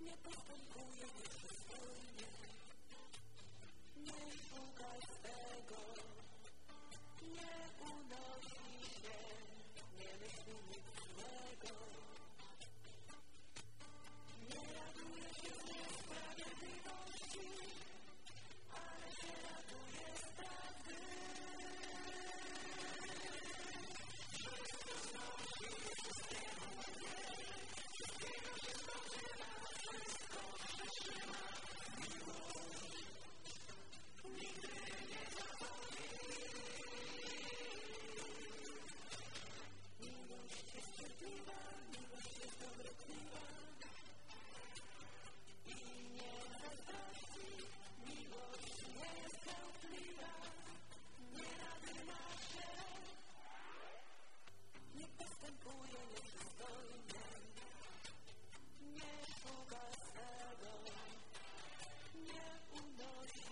Nie postępuje, nie postępuje. اور